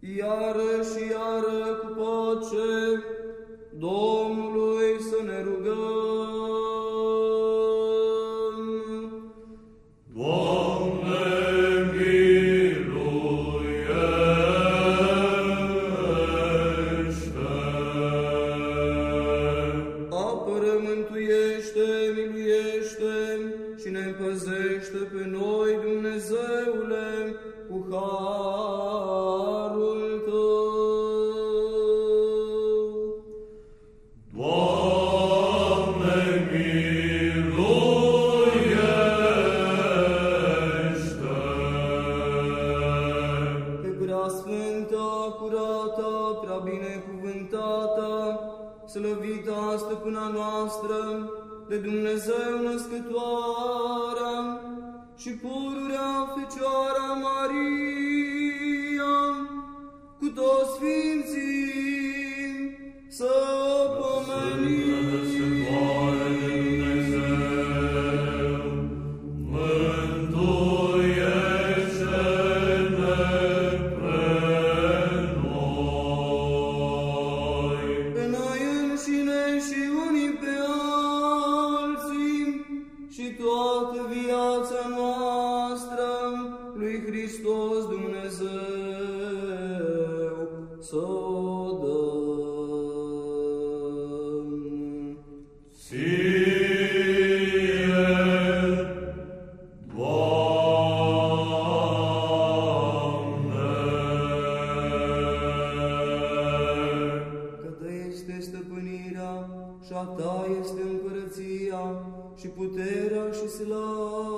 iară și iară cu pace, Domnului să ne rugăm. Doamne, miluiește! Apără, mântuiește, miluiește și ne păzește pe noi, Dumnezeule, cu harul sfântă, curată, prea binecuvântată, slăvita stăpâna noastră, de Dumnezeu născătoarea și pururea Fecioara Maria, cu toți sfinții, lui Hristos Dumnezeu să o dăm. Ție, Doamne. Că Ta este stăpânirea și a Ta este împărăția și puterea și slava